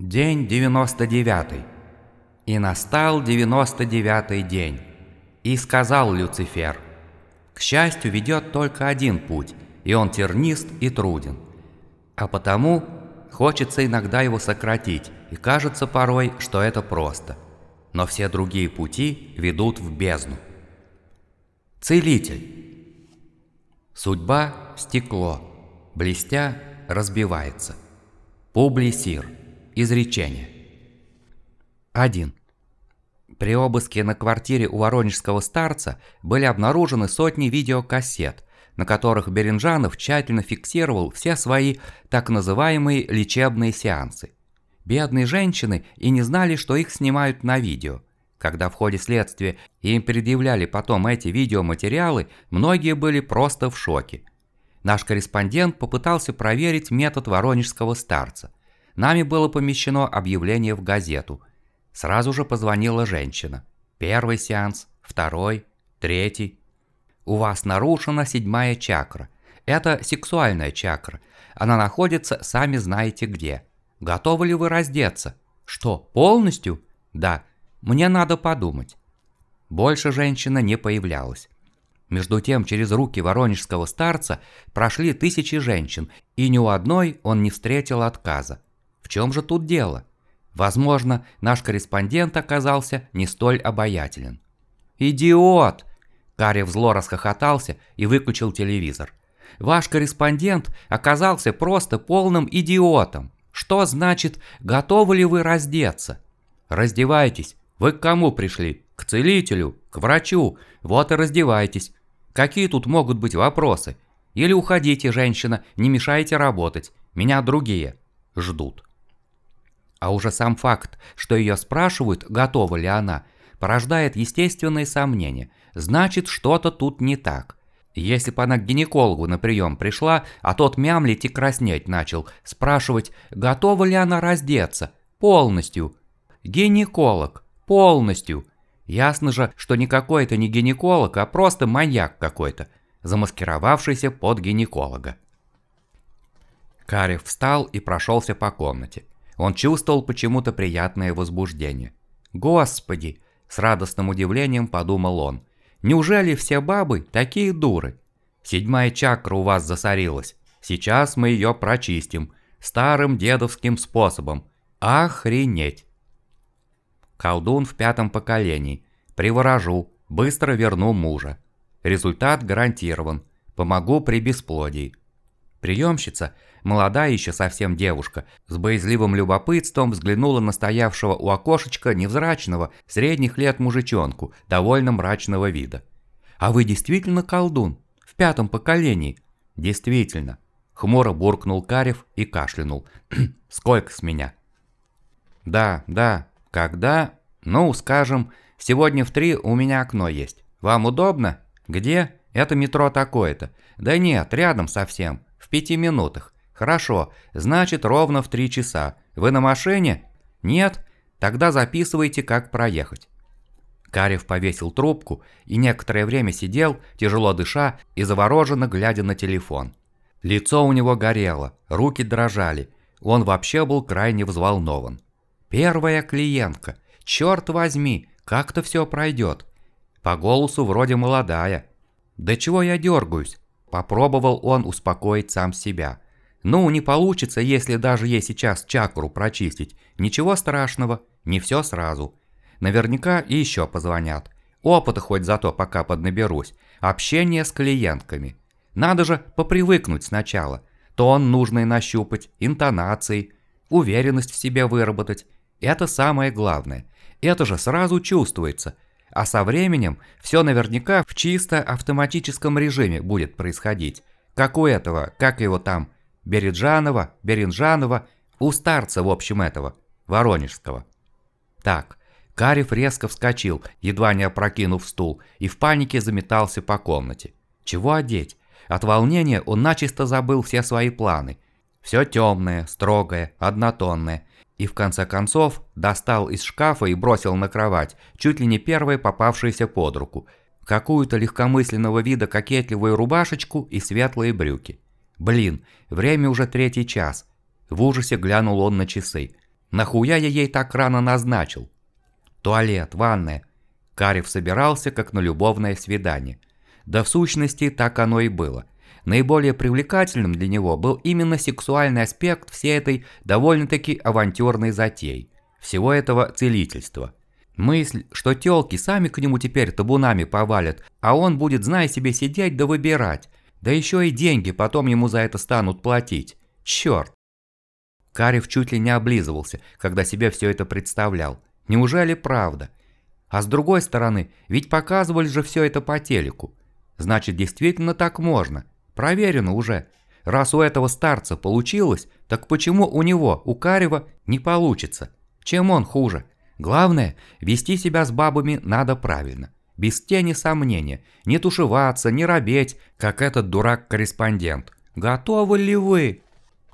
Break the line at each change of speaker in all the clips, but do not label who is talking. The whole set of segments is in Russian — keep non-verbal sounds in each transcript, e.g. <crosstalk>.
День 99. И настал 99 день. И сказал Люцифер, «К счастью ведет только один путь, и он тернист и труден. А потому хочется иногда его сократить, и кажется порой, что это просто. Но все другие пути ведут в бездну. Целитель. Судьба – стекло, блестя разбивается. Публий Сир. Изречение. 1. При обыске на квартире у воронежского старца были обнаружены сотни видеокассет, на которых Беренжанов тщательно фиксировал все свои так называемые лечебные сеансы. Бедные женщины и не знали, что их снимают на видео. Когда в ходе следствия им предъявляли потом эти видеоматериалы, многие были просто в шоке. Наш корреспондент попытался проверить метод воронежского старца. Нами было помещено объявление в газету. Сразу же позвонила женщина. Первый сеанс, второй, третий. У вас нарушена седьмая чакра. Это сексуальная чакра. Она находится сами знаете где. Готовы ли вы раздеться? Что, полностью? Да. Мне надо подумать. Больше женщина не появлялась. Между тем, через руки воронежского старца прошли тысячи женщин, и ни у одной он не встретил отказа. Чем же тут дело? Возможно, наш корреспондент оказался не столь обаятелен. «Идиот!» Карев зло расхохотался и выключил телевизор. «Ваш корреспондент оказался просто полным идиотом. Что значит, готовы ли вы раздеться? Раздевайтесь. Вы к кому пришли? К целителю? К врачу? Вот и раздевайтесь. Какие тут могут быть вопросы? Или уходите, женщина, не мешайте работать. Меня другие ждут. А уже сам факт, что ее спрашивают, готова ли она, порождает естественные сомнения. Значит, что-то тут не так. Если бы она к гинекологу на прием пришла, а тот мямлить и краснеть начал, спрашивать, готова ли она раздеться, полностью. Гинеколог, полностью. Ясно же, что никакой это не гинеколог, а просто маньяк какой-то, замаскировавшийся под гинеколога. Карев встал и прошелся по комнате. Он чувствовал почему-то приятное возбуждение. «Господи!» – с радостным удивлением подумал он. «Неужели все бабы такие дуры? Седьмая чакра у вас засорилась. Сейчас мы ее прочистим. Старым дедовским способом. Охренеть!» Колдун в пятом поколении. Приворожу, быстро верну мужа. Результат гарантирован. Помогу при бесплодии. Приемщица, молодая еще совсем девушка, с боязливым любопытством взглянула на стоявшего у окошечка невзрачного, средних лет мужичонку, довольно мрачного вида. «А вы действительно колдун? В пятом поколении?» «Действительно». Хмуро буркнул Карев и кашлянул. «Сколько с меня?» «Да, да, когда? Ну, скажем, сегодня в три у меня окно есть. Вам удобно? Где? Это метро такое-то. Да нет, рядом совсем. В пяти минутах. Хорошо, значит ровно в три часа. Вы на машине? Нет? Тогда записывайте, как проехать. Карев повесил трубку и некоторое время сидел, тяжело дыша и завороженно глядя на телефон. Лицо у него горело, руки дрожали. Он вообще был крайне взволнован. Первая клиентка. Черт возьми, как-то все пройдет. По голосу вроде молодая. Да чего я дергаюсь? Попробовал он успокоить сам себя. Ну, не получится, если даже ей сейчас чакру прочистить. Ничего страшного, не все сразу. Наверняка еще позвонят. Опыта хоть зато пока поднаберусь. Общение с клиентками. Надо же попривыкнуть сначала. Тон нужный нащупать, интонации, уверенность в себе выработать. Это самое главное. Это же сразу чувствуется. А со временем все наверняка в чисто автоматическом режиме будет происходить. Как у этого, как его там, Береджанова, Беринжанова, у старца, в общем, этого, Воронежского. Так, Карев резко вскочил, едва не опрокинув стул, и в панике заметался по комнате. Чего одеть? От волнения он начисто забыл все свои планы. Все темное, строгое, однотонное, и в конце концов достал из шкафа и бросил на кровать, чуть ли не первое попавшееся под руку, какую-то легкомысленного вида кокетливую рубашечку и светлые брюки. Блин, время уже третий час. В ужасе глянул он на часы. Нахуя я ей так рано назначил? Туалет, ванная. Карев собирался, как на любовное свидание. Да в сущности, так оно и было. Наиболее привлекательным для него был именно сексуальный аспект всей этой довольно-таки авантюрной затеи, всего этого целительства. Мысль, что тёлки сами к нему теперь табунами повалят, а он будет, зная себе, сидеть да выбирать, да еще и деньги потом ему за это станут платить. Черт! Карев чуть ли не облизывался, когда себе все это представлял. Неужели правда? А с другой стороны, ведь показывали же все это по телеку. Значит, действительно так можно. Проверено уже. Раз у этого старца получилось, так почему у него, у Карева, не получится? Чем он хуже? Главное, вести себя с бабами надо правильно. Без тени сомнения. Не тушеваться, не робеть, как этот дурак-корреспондент. Готовы ли вы?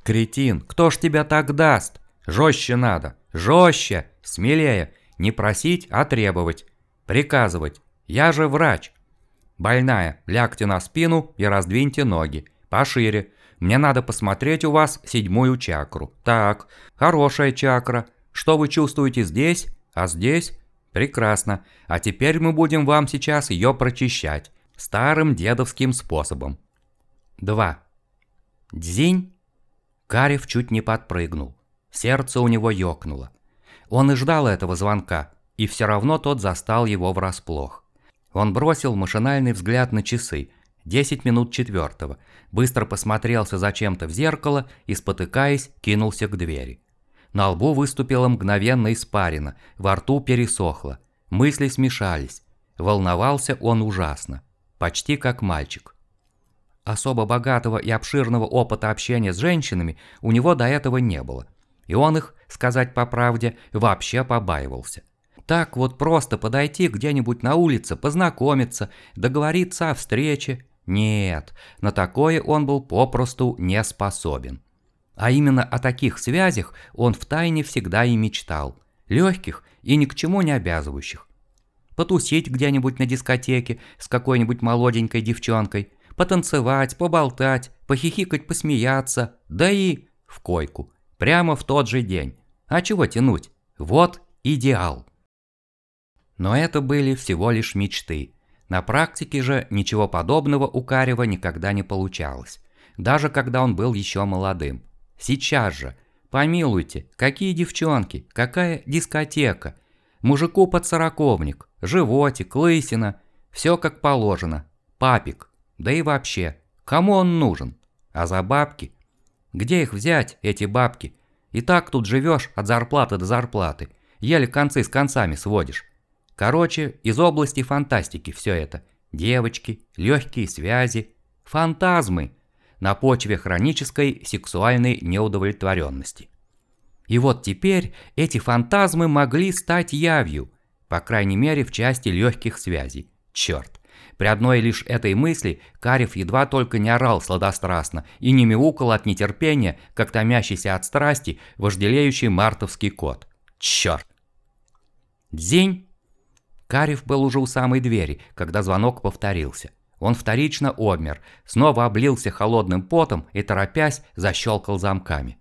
Кретин, кто ж тебя так даст? Жестче надо. Жестче. Смелее. Не просить, а требовать. Приказывать. Я же врач. Больная, лягте на спину и раздвиньте ноги. Пошире. Мне надо посмотреть у вас седьмую чакру. Так, хорошая чакра. Что вы чувствуете здесь? А здесь? Прекрасно. А теперь мы будем вам сейчас ее прочищать. Старым дедовским способом. 2. Дзинь. Карев чуть не подпрыгнул. Сердце у него ёкнуло. Он и ждал этого звонка, и все равно тот застал его врасплох. Он бросил машинальный взгляд на часы. 10 минут четвертого. Быстро посмотрелся зачем-то в зеркало и, спотыкаясь, кинулся к двери. На лбу выступила мгновенно испарина, во рту пересохло. Мысли смешались. Волновался он ужасно. Почти как мальчик. Особо богатого и обширного опыта общения с женщинами у него до этого не было. И он их, сказать по правде, вообще побаивался. Так вот просто подойти где-нибудь на улице, познакомиться, договориться о встрече. Нет, на такое он был попросту не способен. А именно о таких связях он втайне всегда и мечтал. Легких и ни к чему не обязывающих. Потусить где-нибудь на дискотеке с какой-нибудь молоденькой девчонкой, потанцевать, поболтать, похихикать, посмеяться, да и в койку. Прямо в тот же день. А чего тянуть? Вот идеал. Но это были всего лишь мечты. На практике же ничего подобного у Карева никогда не получалось. Даже когда он был еще молодым. Сейчас же. Помилуйте, какие девчонки, какая дискотека. Мужику под сороковник, животик, лысина. Все как положено. Папик. Да и вообще, кому он нужен? А за бабки? Где их взять, эти бабки? И так тут живешь от зарплаты до зарплаты. Еле концы с концами сводишь. Короче, из области фантастики все это. Девочки, легкие связи, фантазмы на почве хронической сексуальной неудовлетворенности. И вот теперь эти фантазмы могли стать явью, по крайней мере в части легких связей. Черт. При одной лишь этой мысли Карев едва только не орал сладострастно и не мяукал от нетерпения, как томящийся от страсти вожделеющий мартовский кот. Черт. Дзень. Карев был уже у самой двери, когда звонок повторился. Он вторично обмер, снова облился холодным потом и, торопясь, защелкал замками.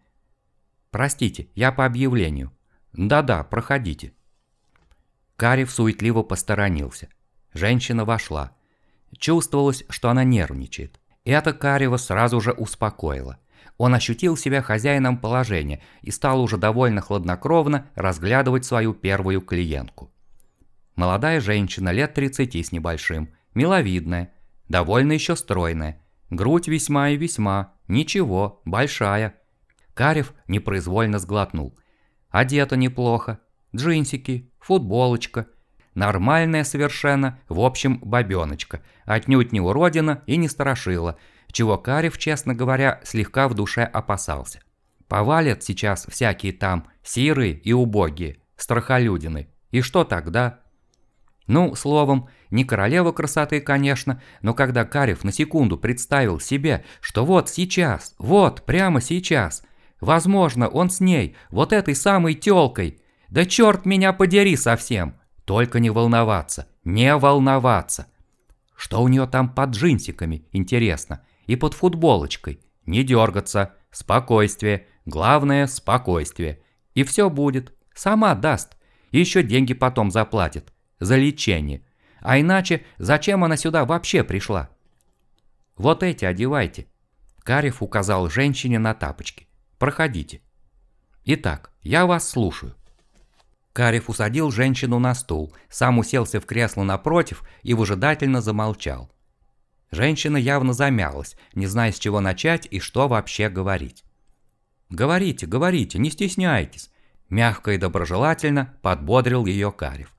«Простите, я по объявлению». «Да-да, проходите». Карев суетливо посторонился. Женщина вошла. Чувствовалось, что она нервничает. Это Карева сразу же успокоило. Он ощутил себя хозяином положения и стал уже довольно хладнокровно разглядывать свою первую клиентку. Молодая женщина лет 30 с небольшим, миловидная, довольно еще стройная, грудь весьма и весьма, ничего, большая. Карев непроизвольно сглотнул. Одета неплохо, джинсики, футболочка, нормальная совершенно, в общем, бабеночка, отнюдь не уродина и не страшила, чего Карев, честно говоря, слегка в душе опасался. Повалят сейчас всякие там сирые и убогие, страхолюдины, и что тогда? Ну, словом, не королева красоты, конечно, но когда Карев на секунду представил себе, что вот сейчас, вот прямо сейчас, возможно, он с ней, вот этой самой тёлкой, да черт меня подери совсем, только не волноваться, не волноваться. Что у нее там под джинсиками, интересно, и под футболочкой, не дергаться, спокойствие, главное спокойствие. И все будет. Сама даст. И еще деньги потом заплатит. За лечение. А иначе, зачем она сюда вообще пришла? Вот эти одевайте. Карев указал женщине на тапочки. Проходите. Итак, я вас слушаю. Карев усадил женщину на стул, сам уселся в кресло напротив и выжидательно замолчал. Женщина явно замялась, не зная, с чего начать и что вообще говорить. «Говорите, говорите, не стесняйтесь», – мягко и доброжелательно подбодрил ее Карев.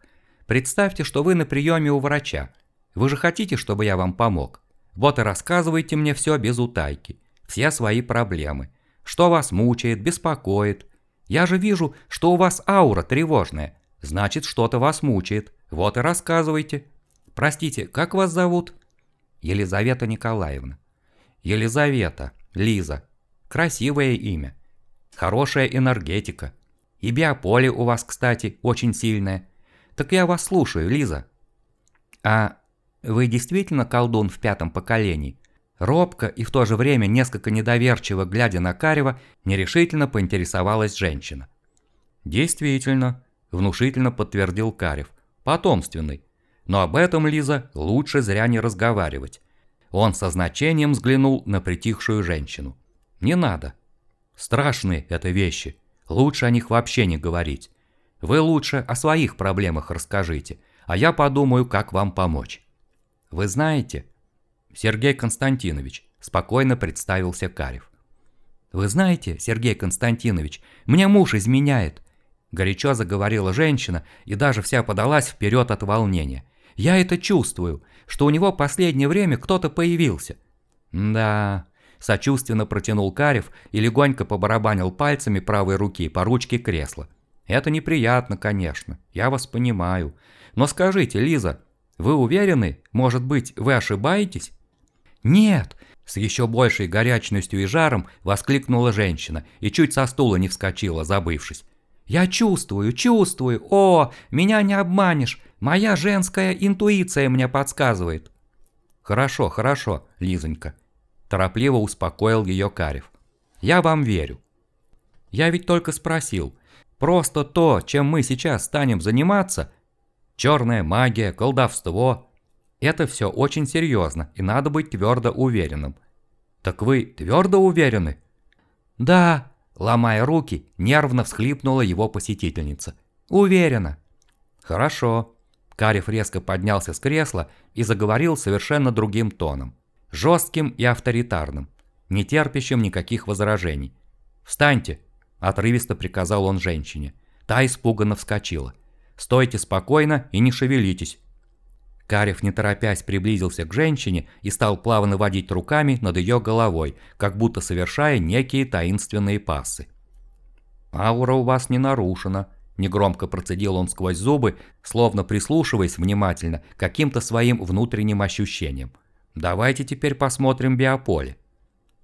«Представьте, что вы на приеме у врача. Вы же хотите, чтобы я вам помог? Вот и рассказывайте мне все без утайки, все свои проблемы. Что вас мучает, беспокоит. Я же вижу, что у вас аура тревожная, значит, что-то вас мучает. Вот и рассказывайте. Простите, как вас зовут?» Елизавета Николаевна. Елизавета, Лиза. Красивое имя. Хорошая энергетика. И биополе у вас, кстати, очень сильное. Так я вас слушаю, Лиза. А вы действительно колдун в пятом поколении? Робко и в то же время несколько недоверчиво глядя на Карева, нерешительно поинтересовалась женщина. «Действительно», – внушительно подтвердил Карев. «Потомственный. Но об этом, Лиза, лучше зря не разговаривать. Он со значением взглянул на притихшую женщину. «Не надо. Страшные это вещи. Лучше о них вообще не говорить. Вы лучше о своих проблемах расскажите, а я подумаю, как вам помочь». «Вы знаете...» Сергей Константинович спокойно представился Карев. «Вы знаете, Сергей Константинович, мне муж изменяет», горячо заговорила женщина и даже вся подалась вперед от волнения. Я это чувствую, что у него последнее время кто-то появился. Да, сочувственно протянул Карев и легонько побарабанил пальцами правой руки по ручке кресла. Это неприятно, конечно, я вас понимаю. Но скажите, Лиза, вы уверены, может быть, вы ошибаетесь? Нет, с еще большей горячностью и жаром воскликнула женщина и чуть со стула не вскочила, забывшись. «Я чувствую, чувствую! О, меня не обманешь! Моя женская интуиция мне подсказывает!» «Хорошо, хорошо, Лизонька», – торопливо успокоил ее Карев. «Я вам верю. Я ведь только спросил. Просто то, чем мы сейчас станем заниматься, черная магия, колдовство, это все очень серьезно, и надо быть твердо уверенным. Так вы твердо уверены? Да, Ломая руки, нервно всхлипнула его посетительница. «Уверена». «Хорошо». Карев резко поднялся с кресла и заговорил совершенно другим тоном. Жестким и авторитарным, не терпящим никаких возражений. «Встаньте!» – отрывисто приказал он женщине. Та испуганно вскочила. «Стойте спокойно и не шевелитесь. Карев, не торопясь, приблизился к женщине и стал плавно водить руками над ее головой, как будто совершая некие таинственные пассы. «Аура у вас не нарушена», – негромко процедил он сквозь зубы, словно прислушиваясь внимательно каким-то своим внутренним ощущениям. «Давайте теперь посмотрим биополе».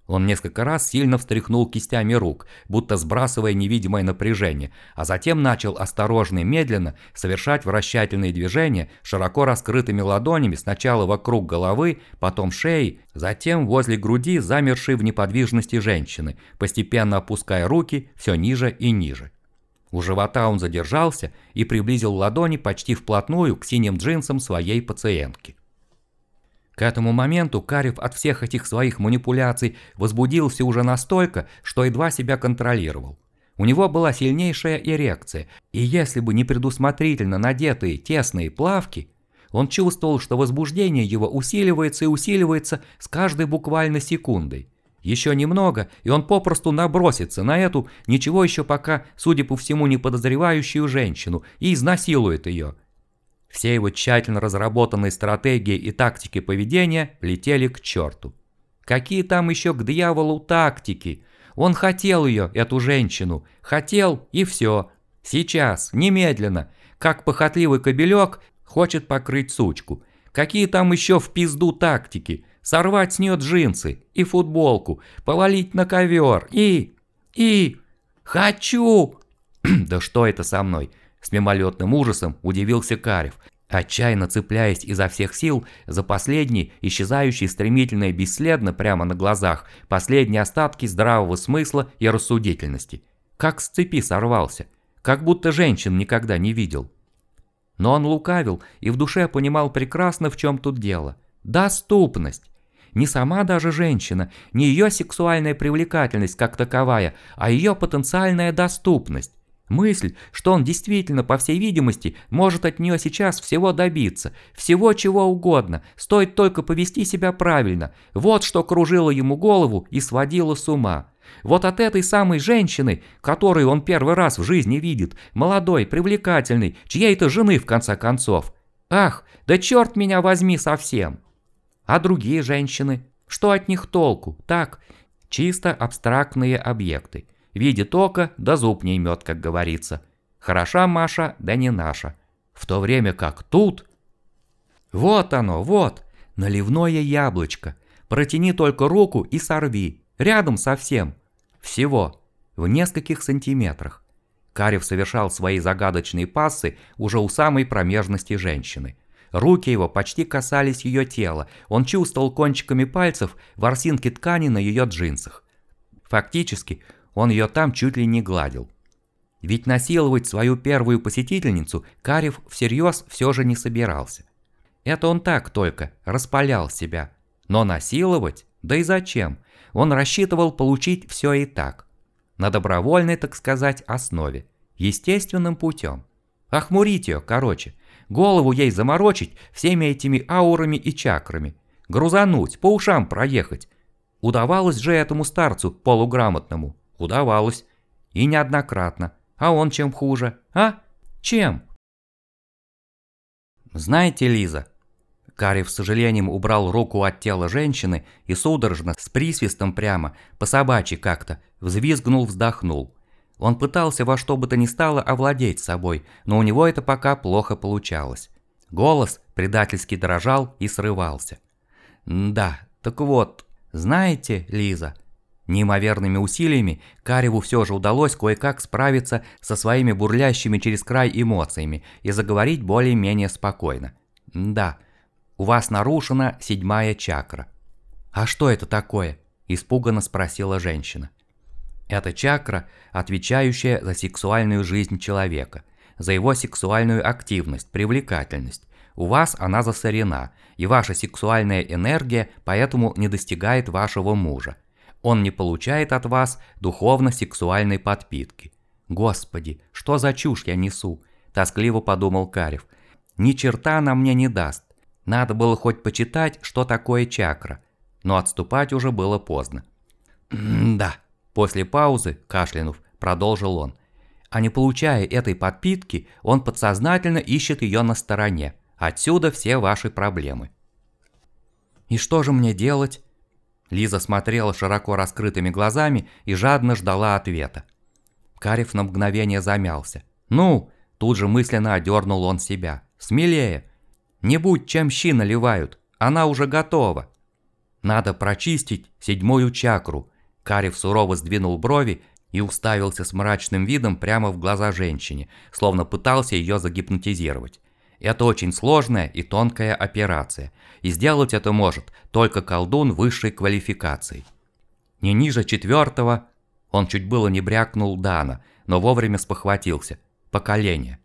Он несколько раз сильно встряхнул кистями рук, будто сбрасывая невидимое напряжение, а затем начал осторожно и медленно совершать вращательные движения широко раскрытыми ладонями сначала вокруг головы, потом шеи, затем возле груди замершей в неподвижности женщины, постепенно опуская руки все ниже и ниже. У живота он задержался и приблизил ладони почти вплотную к синим джинсам своей пациентки. К этому моменту Карев от всех этих своих манипуляций возбудился уже настолько, что едва себя контролировал. У него была сильнейшая эрекция, и если бы не предусмотрительно надетые тесные плавки, он чувствовал, что возбуждение его усиливается и усиливается с каждой буквально секундой. Еще немного, и он попросту набросится на эту, ничего еще пока, судя по всему, не подозревающую женщину и изнасилует ее – все его тщательно разработанные стратегии и тактики поведения летели к черту. Какие там еще к дьяволу тактики? Он хотел ее, эту женщину. Хотел и все. Сейчас, немедленно. Как похотливый кобелек хочет покрыть сучку. Какие там еще в пизду тактики? Сорвать с нее джинсы и футболку, повалить на ковер и... и... Хочу! <clears throat> да что это со мной? С мимолетным ужасом удивился Карев, отчаянно цепляясь изо всех сил за последние, исчезающие стремительно и бесследно прямо на глазах, последние остатки здравого смысла и рассудительности. как с цепи сорвался, как будто женщин никогда не видел. Но он лукавил и в душе понимал прекрасно, в чем тут дело. Доступность. Не сама даже женщина, не ее сексуальная привлекательность как таковая, а ее потенциальная доступность. Мысль, что он действительно, по всей видимости, может от нее сейчас всего добиться, всего чего угодно, стоит только повести себя правильно, вот что кружило ему голову и сводило с ума. Вот от этой самой женщины, которую он первый раз в жизни видит, молодой, привлекательной, чьей-то жены в конце концов. Ах, да черт меня возьми совсем! А другие женщины? Что от них толку? Так, чисто абстрактные объекты. Видит око, да зуб не имет, как говорится. Хороша Маша, да не наша. В то время как тут... Вот оно, вот, наливное яблочко. Протяни только руку и сорви. Рядом совсем. Всего. В нескольких сантиметрах. Карев совершал свои загадочные пассы уже у самой промежности женщины. Руки его почти касались ее тела, он чувствовал кончиками пальцев ворсинки ткани на ее джинсах. Фактически, он ее там чуть ли не гладил. Ведь насиловать свою первую посетительницу Карев всерьез все же не собирался. Это он так только, распалял себя. Но насиловать? Да и зачем? Он рассчитывал получить все и так. На добровольной, так сказать, основе. Естественным путем. Охмурить ее, короче. Голову ей заморочить всеми этими аурами и чакрами. Грузануть, по ушам проехать. Удавалось же этому старцу полуграмотному. Удавалось. И неоднократно. А он чем хуже? А? Чем? Знаете, Лиза, Карри с сожалением убрал руку от тела женщины и судорожно, с присвистом прямо, по собачьи как-то, взвизгнул, вздохнул. Он пытался во что бы то ни стало овладеть собой, но у него это пока плохо получалось. Голос предательски дрожал и срывался. «Да, так вот, знаете, Лиза...» Неимоверными усилиями Кареву все же удалось кое-как справиться со своими бурлящими через край эмоциями и заговорить более-менее спокойно. «Да, у вас нарушена седьмая чакра». «А что это такое?» – испуганно спросила женщина. Это чакра, отвечающая за сексуальную жизнь человека, за его сексуальную активность, привлекательность. У вас она засорена, и ваша сексуальная энергия поэтому не достигает вашего мужа. Он не получает от вас духовно-сексуальной подпитки. Господи, что за чушь я несу? Тоскливо подумал Карев. Ни черта она мне не даст. Надо было хоть почитать, что такое чакра. Но отступать уже было поздно. «Да», после паузы, кашлянув, продолжил он. А не получая этой подпитки, он подсознательно ищет ее на стороне. Отсюда все ваши проблемы. «И что же мне делать?» Лиза смотрела широко раскрытыми глазами и жадно ждала ответа. Карев на мгновение замялся. «Ну!» – тут же мысленно одернул он себя. «Смелее! Не будь чем щи наливают, она уже готова!» «Надо прочистить седьмую чакру!» Карев сурово сдвинул брови и уставился с мрачным видом прямо в глаза женщине, словно пытался ее загипнотизировать. Это очень сложная и тонкая операция, и сделать это может только колдун высшей квалификации. Не ниже четвертого, он чуть было не брякнул Дана, но вовремя спохватился. Поколение.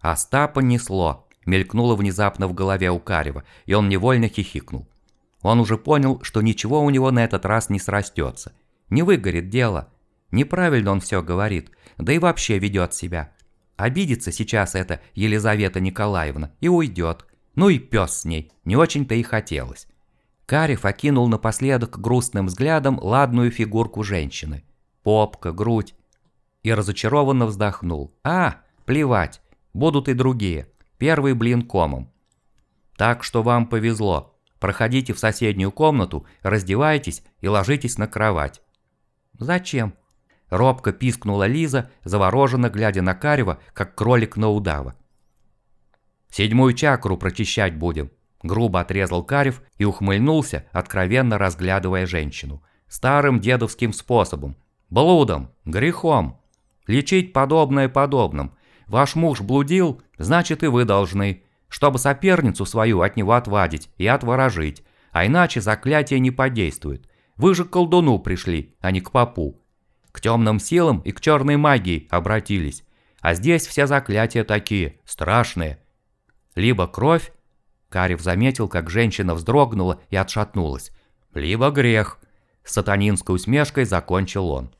Остапа несло, мелькнуло внезапно в голове у Карева, и он невольно хихикнул. Он уже понял, что ничего у него на этот раз не срастется. Не выгорит дело. Неправильно он все говорит, да и вообще ведет себя. Обидится сейчас эта Елизавета Николаевна и уйдет. Ну и пес с ней, не очень-то и хотелось. Карев окинул напоследок грустным взглядом ладную фигурку женщины. Попка, грудь. И разочарованно вздохнул. А, плевать, будут и другие. Первый блин комом. Так что вам повезло. Проходите в соседнюю комнату, раздевайтесь и ложитесь на кровать. Зачем? Робко пискнула Лиза, завороженно глядя на Карева, как кролик на удава. «Седьмую чакру прочищать будем», – грубо отрезал Карев и ухмыльнулся, откровенно разглядывая женщину. «Старым дедовским способом. Блудом, грехом. Лечить подобное подобным. Ваш муж блудил, значит и вы должны, чтобы соперницу свою от него отвадить и отворожить, а иначе заклятие не подействует. Вы же к колдуну пришли, а не к попу. К темным силам и к черной магии обратились. А здесь все заклятия такие, страшные. Либо кровь, Карев заметил, как женщина вздрогнула и отшатнулась. Либо грех. С сатанинской усмешкой закончил он.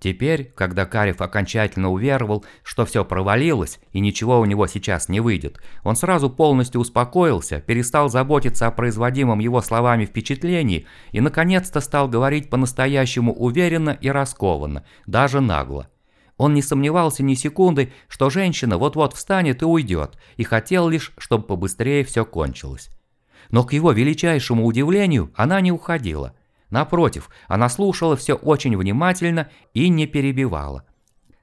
Теперь, когда Карев окончательно уверовал, что все провалилось и ничего у него сейчас не выйдет, он сразу полностью успокоился, перестал заботиться о производимом его словами впечатлении и наконец-то стал говорить по-настоящему уверенно и раскованно, даже нагло. Он не сомневался ни секунды, что женщина вот-вот встанет и уйдет, и хотел лишь, чтобы побыстрее все кончилось. Но к его величайшему удивлению она не уходила. Напротив, она слушала все очень внимательно и не перебивала.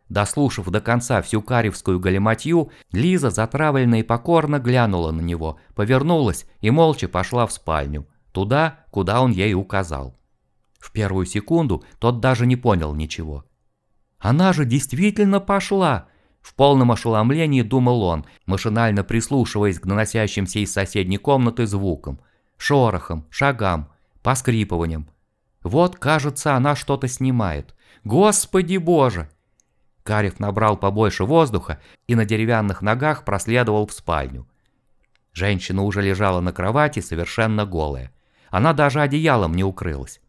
Дослушав до конца всю каревскую галиматью, Лиза затравленно и покорно глянула на него, повернулась и молча пошла в спальню, туда, куда он ей указал. В первую секунду тот даже не понял ничего. «Она же действительно пошла!» В полном ошеломлении думал он, машинально прислушиваясь к наносящимся из соседней комнаты звукам, шорохам, шагам, поскрипываниям, вот, кажется, она что-то снимает. Господи боже! Карев набрал побольше воздуха и на деревянных ногах проследовал в спальню. Женщина уже лежала на кровати, совершенно голая. Она даже одеялом не укрылась.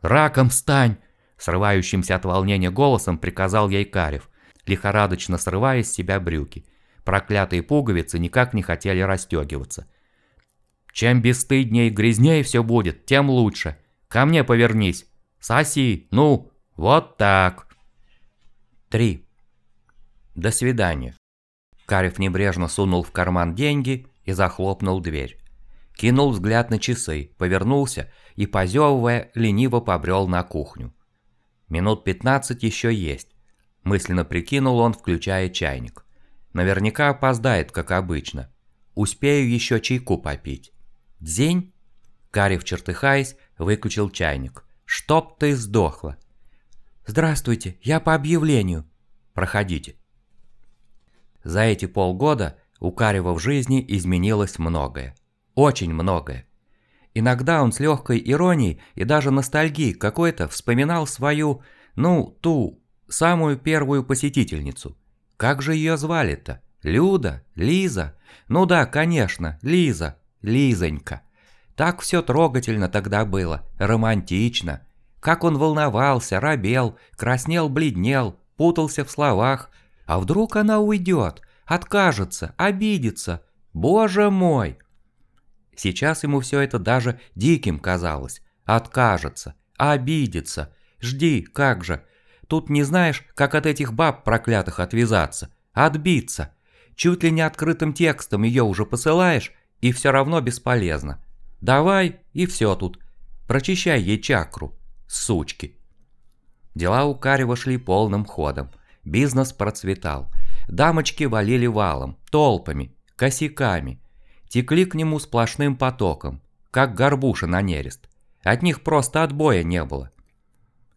«Раком стань!» Срывающимся от волнения голосом приказал ей Карев, лихорадочно срывая с себя брюки. Проклятые пуговицы никак не хотели расстегиваться. «Чем бесстыднее и грязнее все будет, тем лучше!» Ко мне повернись. Соси, ну, вот так. 3. До свидания. Карев небрежно сунул в карман деньги и захлопнул дверь. Кинул взгляд на часы, повернулся и, позевывая, лениво побрел на кухню. Минут 15 еще есть. Мысленно прикинул он, включая чайник. Наверняка опоздает, как обычно. Успею еще чайку попить. Дзень? Карев, чертыхаясь, выключил чайник. «Чтоб ты сдохла!» «Здравствуйте, я по объявлению». «Проходите». За эти полгода у Карева в жизни изменилось многое. Очень многое. Иногда он с легкой иронией и даже ностальгией какой-то вспоминал свою, ну, ту, самую первую посетительницу. Как же ее звали-то? Люда? Лиза? Ну да, конечно, Лиза. Лизонька. Так все трогательно тогда было, романтично. Как он волновался, робел, краснел, бледнел, путался в словах. А вдруг она уйдет, откажется, обидится? Боже мой! Сейчас ему все это даже диким казалось. Откажется, обидится. Жди, как же. Тут не знаешь, как от этих баб проклятых отвязаться, отбиться. Чуть ли не открытым текстом ее уже посылаешь, и все равно бесполезно. Давай, и все тут. Прочищай ей чакру, сучки. Дела у Карева шли полным ходом. Бизнес процветал. Дамочки валили валом, толпами, косяками. Текли к нему сплошным потоком, как горбуша на нерест. От них просто отбоя не было.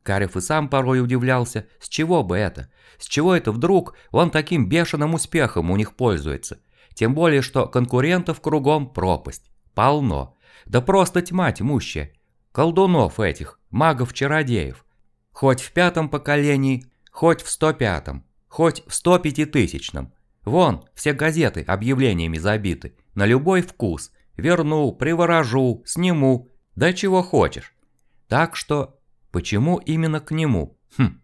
Карев и сам порой удивлялся, с чего бы это? С чего это вдруг он таким бешеным успехом у них пользуется? Тем более, что конкурентов кругом пропасть. Полно. Да просто тьма тьмущая. Колдунов этих, магов-чародеев. Хоть в пятом поколении, хоть в сто пятом, хоть в сто пятитысячном. Вон, все газеты объявлениями забиты, на любой вкус. Верну, приворожу, сниму, да чего хочешь. Так что, почему именно к нему? Хм,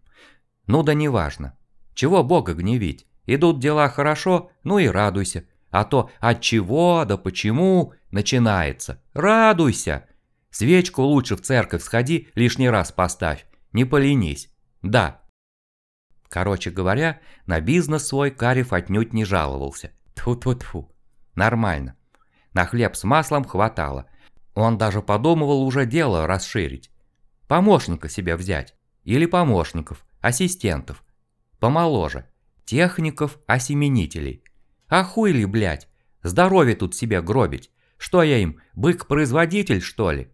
ну да неважно. Чего Бога гневить? Идут дела хорошо, ну и радуйся. А то от чего, да почему начинается. Радуйся. Свечку лучше в церковь сходи, лишний раз поставь. Не поленись. Да. Короче говоря, на бизнес свой Карев отнюдь не жаловался. Тьфу-тьфу-тьфу. Нормально. На хлеб с маслом хватало. Он даже подумывал уже дело расширить. Помощника себе взять. Или помощников, ассистентов. Помоложе. Техников-осеменителей. А хуй ли, блядь? Здоровье тут себе гробить. Что я им, бык-производитель, что ли?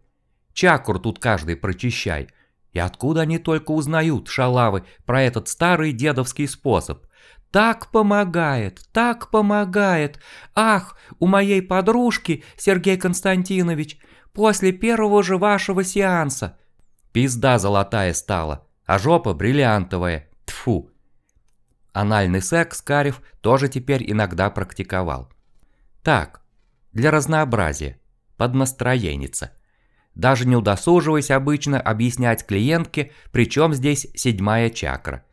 Чакру тут каждый прочищай. И откуда они только узнают, шалавы, про этот старый дедовский способ? Так помогает, так помогает. Ах, у моей подружки, Сергей Константинович, после первого же вашего сеанса. Пизда золотая стала. а жопа бриллиантовая, тфу. Анальный секс Карев тоже теперь иногда практиковал. Так, для разнообразия, под настроенница. Даже не удосуживаясь обычно объяснять клиентке, при чем здесь седьмая чакра.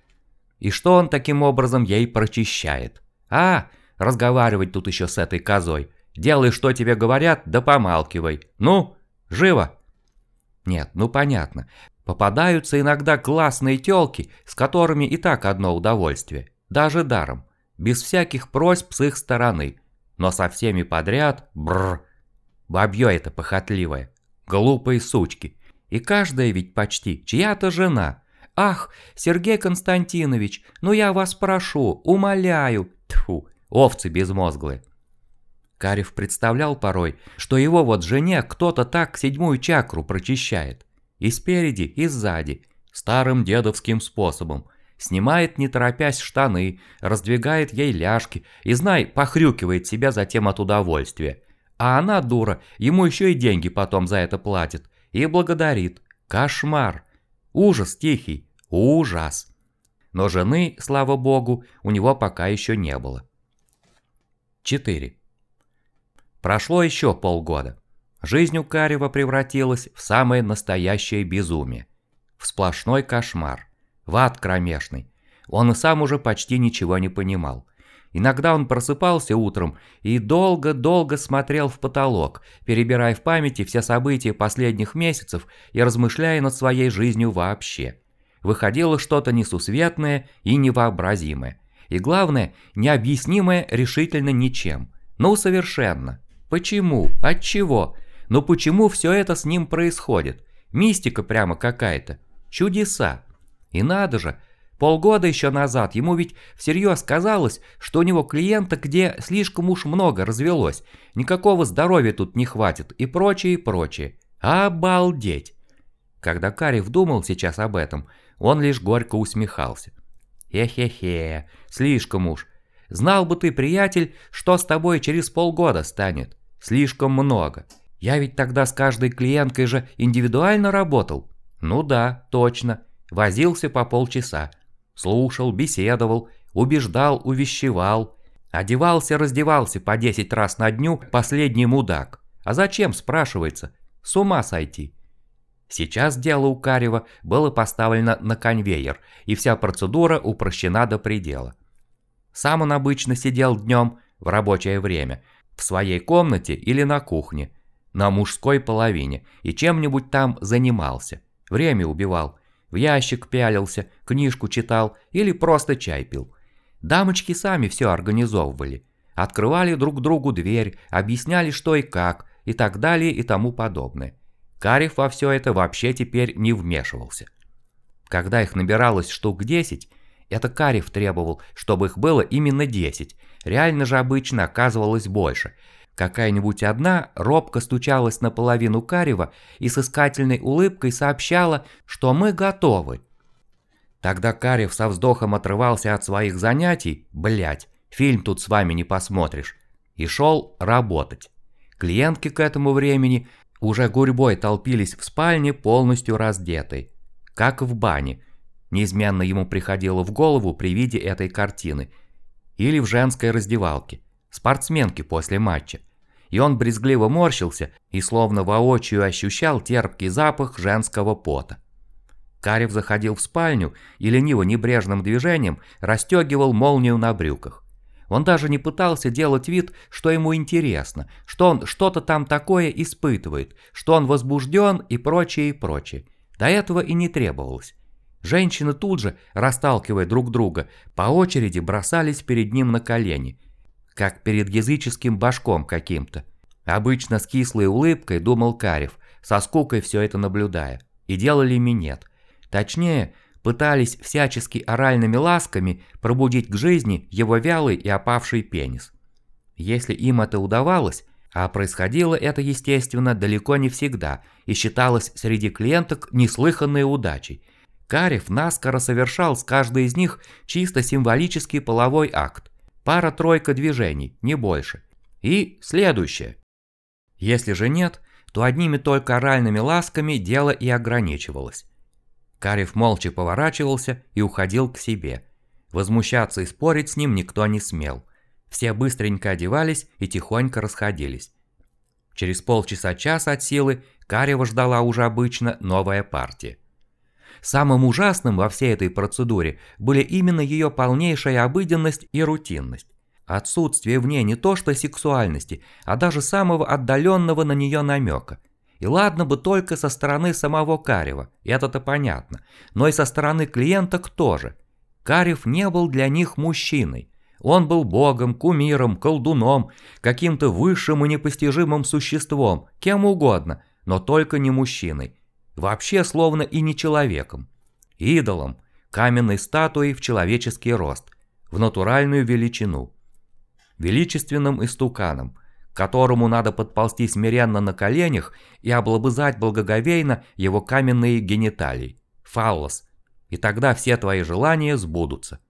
И что он таким образом ей прочищает. А, разговаривать тут еще с этой козой. Делай, что тебе говорят, да помалкивай. Ну, живо. Нет, ну понятно. Попадаются иногда классные тёлки, с которыми и так одно удовольствие. Даже даром. Без всяких просьб с их стороны. Но со всеми подряд, бррр. Бабьё это похотливое. Глупые сучки. И каждая ведь почти чья-то жена. Ах, Сергей Константинович, ну я вас прошу, умоляю. Тьфу, овцы безмозглые. Карев представлял порой, что его вот жене кто-то так седьмую чакру прочищает. И спереди, и сзади, старым дедовским способом. Снимает не торопясь штаны, раздвигает ей ляжки и, знай, похрюкивает себя затем от удовольствия. А она, дура, ему еще и деньги потом за это платит. И благодарит. Кошмар. Ужас тихий. Ужас. Но жены, слава богу, у него пока еще не было. 4. Прошло еще полгода. Жизнь у Карева превратилась в самое настоящее безумие. В сплошной кошмар. В ад кромешный. Он и сам уже почти ничего не понимал. Иногда он просыпался утром и долго-долго смотрел в потолок, перебирая в памяти все события последних месяцев и размышляя над своей жизнью вообще. Выходило что-то несусветное и невообразимое. И главное, необъяснимое решительно ничем. Ну, совершенно. Почему? Отчего? Но почему все это с ним происходит? Мистика прямо какая-то. Чудеса. И надо же, полгода еще назад ему ведь всерьез казалось, что у него клиента где слишком уж много развелось, никакого здоровья тут не хватит и прочее, и прочее. Обалдеть! Когда Карев думал сейчас об этом, он лишь горько усмехался. Хе-хе-хе, слишком уж. Знал бы ты, приятель, что с тобой через полгода станет. Слишком много. Я ведь тогда с каждой клиенткой же индивидуально работал. Ну да, точно. Возился по полчаса. Слушал, беседовал, убеждал, увещевал. Одевался-раздевался по 10 раз на дню последний мудак. А зачем, спрашивается? С ума сойти. Сейчас дело у Карева было поставлено на конвейер, и вся процедура упрощена до предела. Сам он обычно сидел днем в рабочее время – в своей комнате или на кухне, на мужской половине, и чем-нибудь там занимался. Время убивал, в ящик пялился, книжку читал или просто чай пил. Дамочки сами все организовывали. Открывали друг другу дверь, объясняли что и как, и так далее и тому подобное. Карев во все это вообще теперь не вмешивался. Когда их набиралось штук 10, это Карев требовал, чтобы их было именно 10, Реально же обычно оказывалось больше. Какая-нибудь одна робко стучалась наполовину Карева и с искательной улыбкой сообщала, что мы готовы. Тогда Карев со вздохом отрывался от своих занятий, блять, фильм тут с вами не посмотришь, и шел работать. Клиентки к этому времени уже гурьбой толпились в спальне полностью раздетой, как в бане. Неизменно ему приходило в голову при виде этой картины – или в женской раздевалке, спортсменки после матча. И он брезгливо морщился и словно воочию ощущал терпкий запах женского пота. Карев заходил в спальню и лениво-небрежным движением расстегивал молнию на брюках. Он даже не пытался делать вид, что ему интересно, что он что-то там такое испытывает, что он возбужден и прочее, и прочее. До этого и не требовалось. Женщины тут же, расталкивая друг друга, по очереди бросались перед ним на колени, как перед языческим башком каким-то. Обычно с кислой улыбкой думал Карев, со скукой все это наблюдая, и делали минет. Точнее, пытались всячески оральными ласками пробудить к жизни его вялый и опавший пенис. Если им это удавалось, а происходило это, естественно, далеко не всегда и считалось среди клиенток неслыханной удачей – Карев наскоро совершал с каждой из них чисто символический половой акт. Пара-тройка движений, не больше. И следующее. Если же нет, то одними только оральными ласками дело и ограничивалось. Карев молча поворачивался и уходил к себе. Возмущаться и спорить с ним никто не смел. Все быстренько одевались и тихонько расходились. Через полчаса-час от силы Карева ждала уже обычно новая партия. Самым ужасным во всей этой процедуре были именно ее полнейшая обыденность и рутинность. Отсутствие в ней не то что сексуальности, а даже самого отдаленного на нее намека. И ладно бы только со стороны самого Карева, это-то понятно, но и со стороны клиенток тоже. Карев не был для них мужчиной. Он был богом, кумиром, колдуном, каким-то высшим и непостижимым существом, кем угодно, но только не мужчиной. Вообще словно и не человеком. Идолом, каменной статуей в человеческий рост, в натуральную величину. Величественным истуканом, которому надо подползти смиренно на коленях и облобызать благоговейно его каменные гениталии. Фаллос. И тогда все твои желания сбудутся.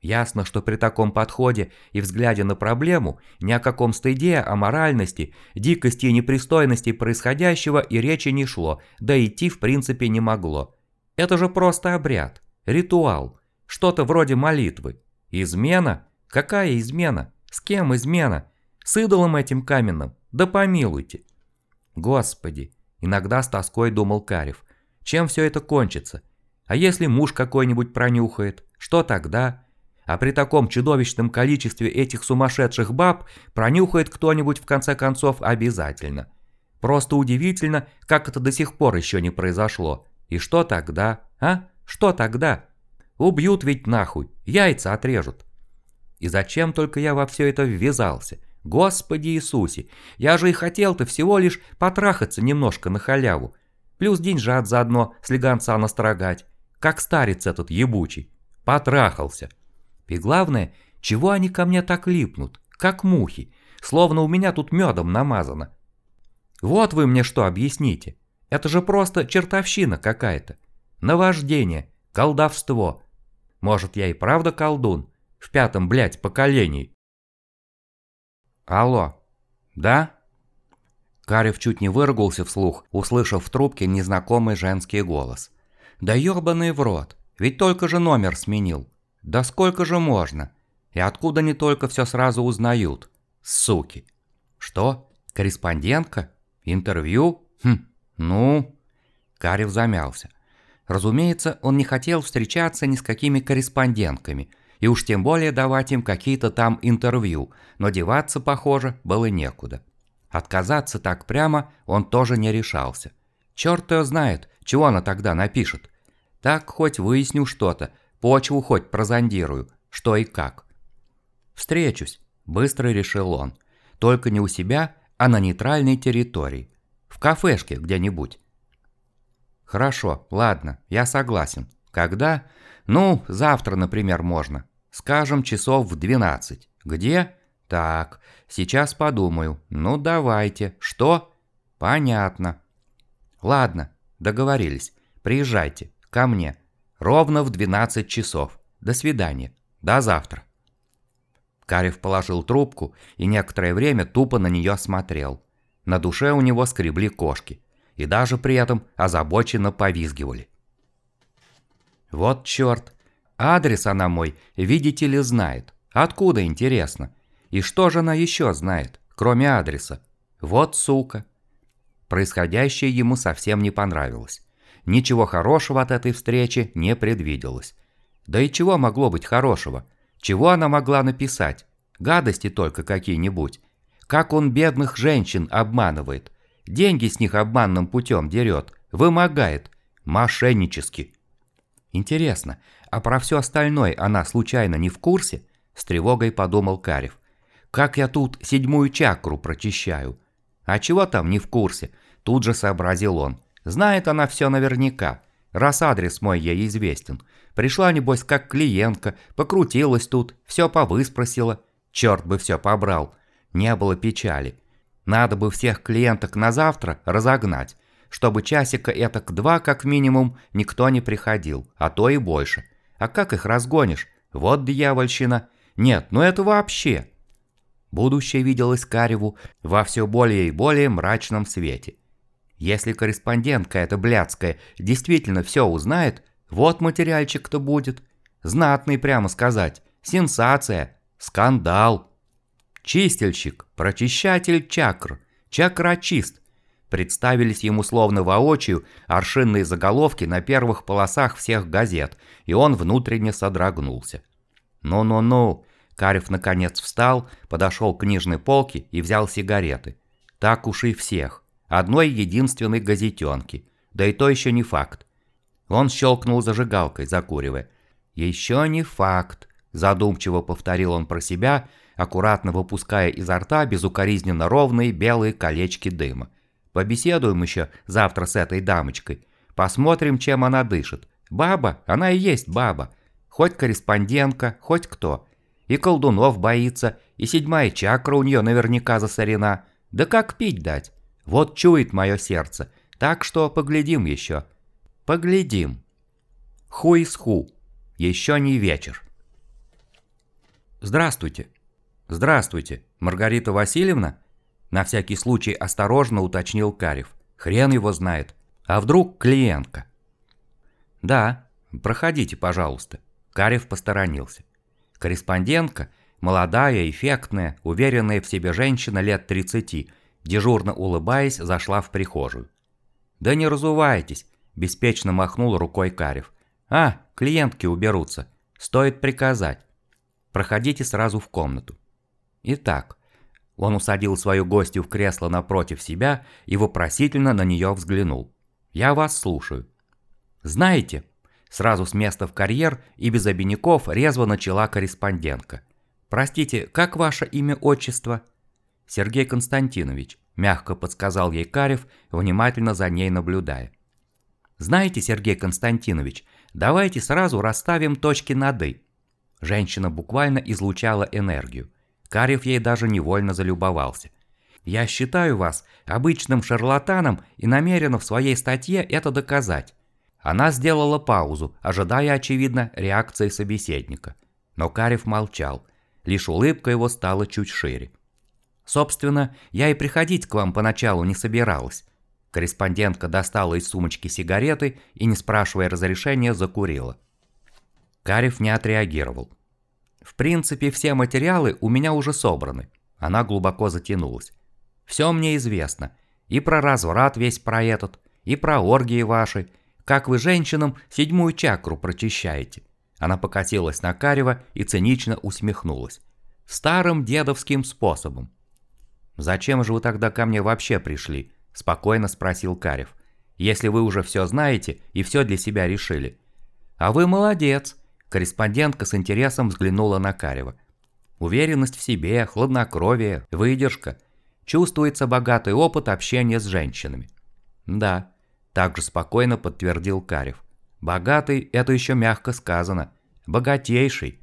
Ясно, что при таком подходе и взгляде на проблему ни о каком стыде, о моральности, дикости и непристойности происходящего и речи не шло, да идти в принципе не могло. Это же просто обряд, ритуал, что-то вроде молитвы. Измена? Какая измена? С кем измена? С идолом этим каменным? Да помилуйте. Господи, иногда с тоской думал Карев. Чем все это кончится? А если муж какой-нибудь пронюхает? Что тогда? А при таком чудовищном количестве этих сумасшедших баб пронюхает кто-нибудь в конце концов обязательно. Просто удивительно, как это до сих пор еще не произошло. И что тогда, а? Что тогда? Убьют ведь нахуй, яйца отрежут. И зачем только я во все это ввязался? Господи Иисусе, я же и хотел-то всего лишь потрахаться немножко на халяву. Плюс деньжат заодно слегонца настрогать. Как старец этот ебучий. Потрахался. И главное, чего они ко мне так липнут, как мухи, словно у меня тут медом намазано. Вот вы мне что объясните. Это же просто чертовщина какая-то. Наваждение, колдовство. Может, я и правда колдун? В пятом, блядь, поколении. Алло. Да? Карев чуть не выругался вслух, услышав в трубке незнакомый женский голос. Да ёбаный в рот, ведь только же номер сменил. Да сколько же можно? И откуда не только все сразу узнают? Суки. Что? Корреспондентка? Интервью? Хм, ну... Карев замялся. Разумеется, он не хотел встречаться ни с какими корреспондентками, и уж тем более давать им какие-то там интервью, но деваться, похоже, было некуда. Отказаться так прямо он тоже не решался. Черт ее знает, чего она тогда напишет. Так хоть выясню что-то, Почву хоть прозондирую, что и как. Встречусь, быстро решил он. Только не у себя, а на нейтральной территории. В кафешке где-нибудь. Хорошо, ладно, я согласен. Когда? Ну, завтра, например, можно. Скажем, часов в 12. Где? Так, сейчас подумаю. Ну, давайте. Что? Понятно. Ладно, договорились. Приезжайте, ко мне. Ровно в 12 часов. До свидания. До завтра. Карев положил трубку и некоторое время тупо на нее смотрел. На душе у него скребли кошки. И даже при этом озабоченно повизгивали. Вот черт. Адрес она мой, видите ли, знает. Откуда, интересно? И что же она еще знает, кроме адреса? Вот сука. Происходящее ему совсем не понравилось. Ничего хорошего от этой встречи не предвиделось. Да и чего могло быть хорошего? Чего она могла написать? Гадости только какие-нибудь. Как он бедных женщин обманывает. Деньги с них обманным путем дерет. Вымогает. Мошеннически. Интересно, а про все остальное она случайно не в курсе? С тревогой подумал Карев. Как я тут седьмую чакру прочищаю? А чего там не в курсе? Тут же сообразил он. Знает она все наверняка, раз адрес мой ей известен. Пришла, небось, как клиентка, покрутилась тут, все повыспросила. Черт бы все побрал. Не было печали. Надо бы всех клиенток на завтра разогнать, чтобы часика этак два, как минимум, никто не приходил, а то и больше. А как их разгонишь? Вот дьявольщина. Нет, ну это вообще. Будущее виделось Кареву во все более и более мрачном свете. Если корреспондентка эта блядская действительно все узнает, вот материальчик-то будет. Знатный, прямо сказать. Сенсация. Скандал. Чистильщик, прочищатель чакр, чакрачист. Представились ему словно воочию аршинные заголовки на первых полосах всех газет, и он внутренне содрогнулся. «Ну-ну-ну!» Карев наконец встал, подошел к книжной полке и взял сигареты. Так уж и всех. Одной единственной газетенки. Да и то еще не факт. Он щелкнул зажигалкой, закуривая. «Еще не факт», – задумчиво повторил он про себя, аккуратно выпуская изо рта безукоризненно ровные белые колечки дыма. «Побеседуем еще завтра с этой дамочкой. Посмотрим, чем она дышит. Баба, она и есть баба. Хоть корреспондентка, хоть кто. И колдунов боится, и седьмая чакра у нее наверняка засорена. Да как пить дать? Вот чует мое сердце. Так что поглядим еще». Поглядим. Ху из ху. Еще не вечер. Здравствуйте. Здравствуйте, Маргарита Васильевна? На всякий случай осторожно уточнил Карев. Хрен его знает. А вдруг клиентка? Да, проходите, пожалуйста. Карев посторонился. Корреспондентка, молодая, эффектная, уверенная в себе женщина лет 30, дежурно улыбаясь, зашла в прихожую. «Да не разувайтесь, Беспечно махнул рукой Карев. «А, клиентки уберутся. Стоит приказать. Проходите сразу в комнату». Итак, он усадил свою гостью в кресло напротив себя и вопросительно на нее взглянул. «Я вас слушаю». «Знаете...» Сразу с места в карьер и без обиняков резво начала корреспондентка. «Простите, как ваше имя-отчество?» «Сергей Константинович», – мягко подсказал ей Карев, внимательно за ней наблюдая. Знаете, Сергей Константинович, давайте сразу расставим точки над «и». Женщина буквально излучала энергию. Карев ей даже невольно залюбовался. Я считаю вас обычным шарлатаном и намерена в своей статье это доказать. Она сделала паузу, ожидая, очевидно, реакции собеседника. Но Карев молчал. Лишь улыбка его стала чуть шире. Собственно, я и приходить к вам поначалу не собиралась. Корреспондентка достала из сумочки сигареты и, не спрашивая разрешения, закурила. Карев не отреагировал. «В принципе, все материалы у меня уже собраны». Она глубоко затянулась. «Все мне известно. И про разврат весь про этот, и про оргии ваши. Как вы женщинам седьмую чакру прочищаете». Она покатилась на Карева и цинично усмехнулась. «Старым дедовским способом». «Зачем же вы тогда ко мне вообще пришли?» – спокойно спросил Карев. «Если вы уже все знаете и все для себя решили». «А вы молодец!» – корреспондентка с интересом взглянула на Карева. «Уверенность в себе, хладнокровие, выдержка. Чувствуется богатый опыт общения с женщинами». «Да», – также спокойно подтвердил Карев. «Богатый – это еще мягко сказано. Богатейший».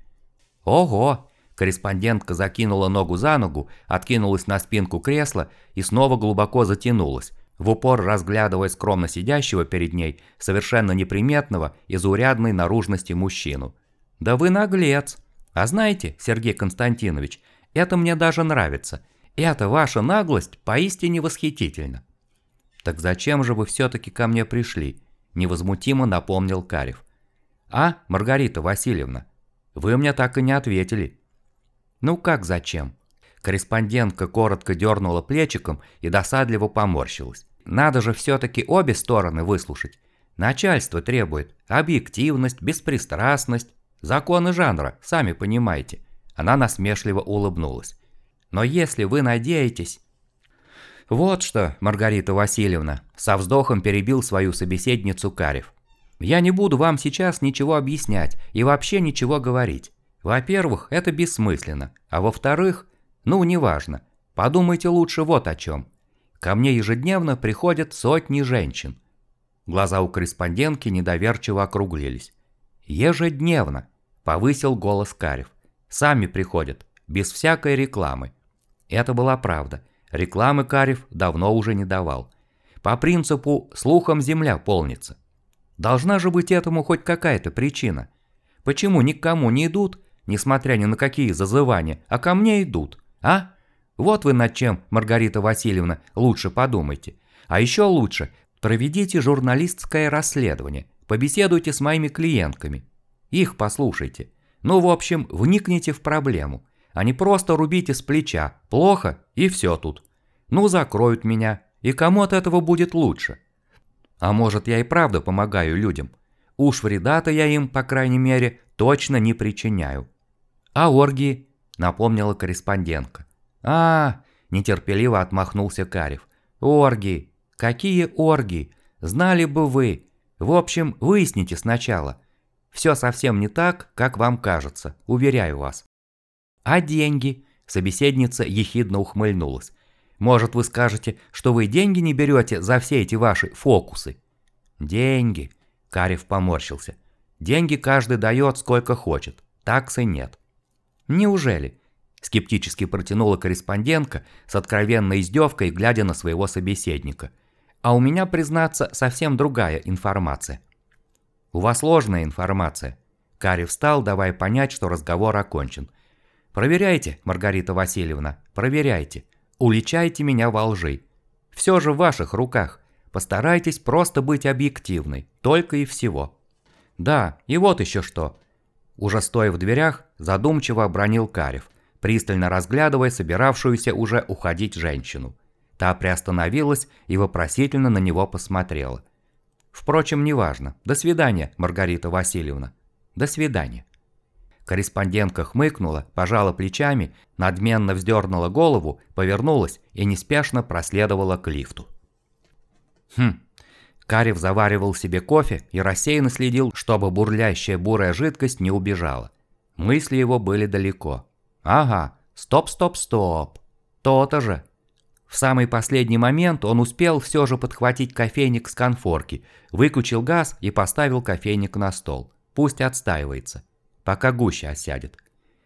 «Ого!» Корреспондентка закинула ногу за ногу, откинулась на спинку кресла и снова глубоко затянулась, в упор разглядывая скромно сидящего перед ней, совершенно неприметного и заурядной наружности мужчину. «Да вы наглец! А знаете, Сергей Константинович, это мне даже нравится. Эта ваша наглость поистине восхитительна». «Так зачем же вы все-таки ко мне пришли?» – невозмутимо напомнил Карев. «А, Маргарита Васильевна, вы мне так и не ответили». «Ну как зачем?» Корреспондентка коротко дернула плечиком и досадливо поморщилась. «Надо же все-таки обе стороны выслушать. Начальство требует объективность, беспристрастность, законы жанра, сами понимаете». Она насмешливо улыбнулась. «Но если вы надеетесь...» «Вот что, Маргарита Васильевна», со вздохом перебил свою собеседницу Карев. «Я не буду вам сейчас ничего объяснять и вообще ничего говорить. Во-первых, это бессмысленно, а во-вторых, ну неважно, подумайте лучше вот о чем. Ко мне ежедневно приходят сотни женщин. Глаза у корреспондентки недоверчиво округлились. Ежедневно, повысил голос Карев. Сами приходят, без всякой рекламы. Это была правда. Рекламы Карев давно уже не давал. По принципу «слухом земля полнится». Должна же быть этому хоть какая-то причина. Почему никому не идут несмотря ни на какие зазывания, а ко мне идут, а? Вот вы над чем, Маргарита Васильевна, лучше подумайте. А еще лучше, проведите журналистское расследование, побеседуйте с моими клиентками. Их послушайте. Ну, в общем, вникните в проблему, а не просто рубите с плеча. Плохо и все тут. Ну, закроют меня, и кому от этого будет лучше? А может, я и правда помогаю людям? Уж вреда-то я им, по крайней мере, точно не причиняю. А оргии? Напомнила корреспондентка. А, нетерпеливо отмахнулся Карев. Оргии. Какие оргии? Знали бы вы. В общем, выясните сначала. Все совсем не так, как вам кажется, уверяю вас. А деньги? Собеседница ехидно ухмыльнулась. Может, вы скажете, что вы деньги не берете за все эти ваши фокусы? Деньги. Карев поморщился. Деньги каждый дает сколько хочет. Таксы нет. Неужели? Скептически протянула корреспондентка с откровенной издевкой, глядя на своего собеседника. А у меня, признаться, совсем другая информация. У вас ложная информация. Карев встал, давая понять, что разговор окончен. Проверяйте, Маргарита Васильевна, проверяйте. Уличайте меня во лжи. Все же в ваших руках. Постарайтесь просто быть объективной, только и всего. Да, и вот еще что. Уже стоя в дверях, задумчиво обронил Карев, пристально разглядывая собиравшуюся уже уходить женщину. Та приостановилась и вопросительно на него посмотрела. Впрочем, неважно. До свидания, Маргарита Васильевна. До свидания. Корреспондентка хмыкнула, пожала плечами, надменно вздернула голову, повернулась и неспешно проследовала к лифту. Хм. Карев заваривал себе кофе и рассеянно следил, чтобы бурлящая бурая жидкость не убежала. Мысли его были далеко. Ага, стоп-стоп-стоп. То-то же. В самый последний момент он успел все же подхватить кофейник с конфорки, выключил газ и поставил кофейник на стол. Пусть отстаивается пока гуще осядет.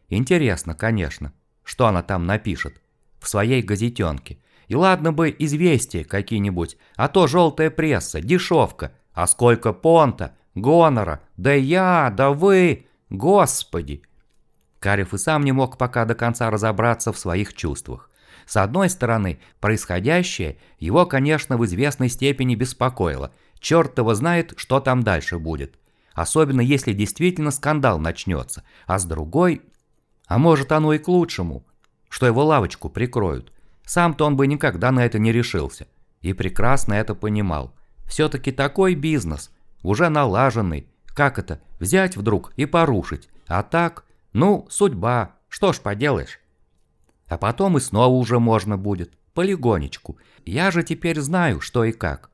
Интересно, конечно, что она там напишет. В своей газетенке. И ладно бы известия какие-нибудь, а то желтая пресса, дешевка. А сколько понта, гонора, да я, да вы, господи. Карев и сам не мог пока до конца разобраться в своих чувствах. С одной стороны, происходящее его, конечно, в известной степени беспокоило. Черт его знает, что там дальше будет. Особенно если действительно скандал начнется. А с другой... А может оно и к лучшему, что его лавочку прикроют. Сам-то он бы никогда на это не решился. И прекрасно это понимал. Все-таки такой бизнес, уже налаженный. Как это, взять вдруг и порушить? А так, ну, судьба, что ж поделаешь. А потом и снова уже можно будет, полигонечку. Я же теперь знаю, что и как.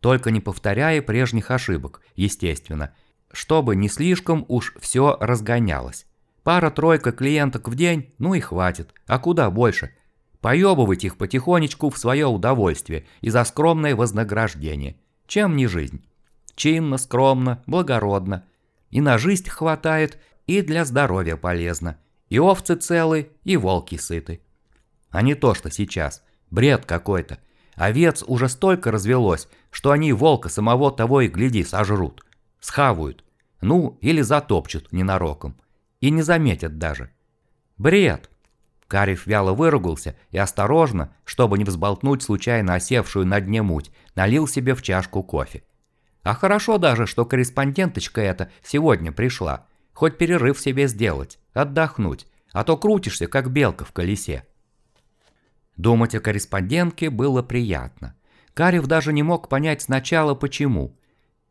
Только не повторяя прежних ошибок, естественно, чтобы не слишком уж все разгонялось. Пара-тройка клиенток в день, ну и хватит, а куда больше? Поебывать их потихонечку в свое удовольствие и за скромное вознаграждение. Чем не жизнь? Чинно, скромно, благородно. И на жизнь хватает, и для здоровья полезно. И овцы целы, и волки сыты. А не то, что сейчас. Бред какой-то. Овец уже столько развелось, что они волка самого того и гляди сожрут схавают, ну или затопчут ненароком, и не заметят даже. Бред! Кариф вяло выругался и осторожно, чтобы не взболтнуть случайно осевшую на дне муть, налил себе в чашку кофе. А хорошо даже, что корреспонденточка эта сегодня пришла. Хоть перерыв себе сделать, отдохнуть, а то крутишься, как белка в колесе. Думать о корреспондентке было приятно. Карев даже не мог понять сначала почему,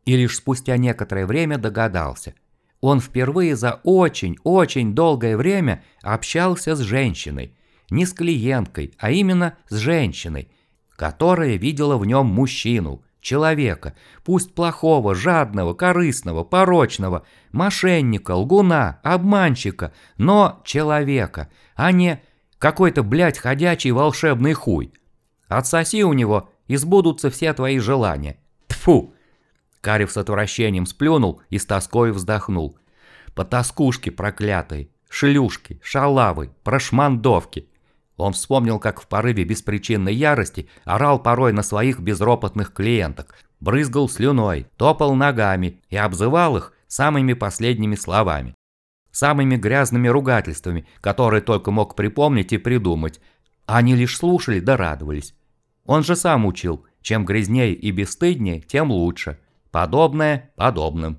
и лишь спустя некоторое время догадался. Он впервые за очень-очень долгое время общался с женщиной. Не с клиенткой, а именно с женщиной, которая видела в нем мужчину, человека, пусть плохого, жадного, корыстного, порочного, мошенника, лгуна, обманщика, но человека, а не какой-то, блядь, ходячий волшебный хуй. Отсоси у него, и сбудутся все твои желания. Тфу! Карев с отвращением сплюнул и с тоской вздохнул. Потаскушки проклятые, шлюшки, шалавы, прошмандовки. Он вспомнил, как в порыве беспричинной ярости орал порой на своих безропотных клиенток, брызгал слюной, топал ногами и обзывал их самыми последними словами. Самыми грязными ругательствами, которые только мог припомнить и придумать. Они лишь слушали да радовались. Он же сам учил, Чем грязнее и бесстыднее, тем лучше. Подобное подобным.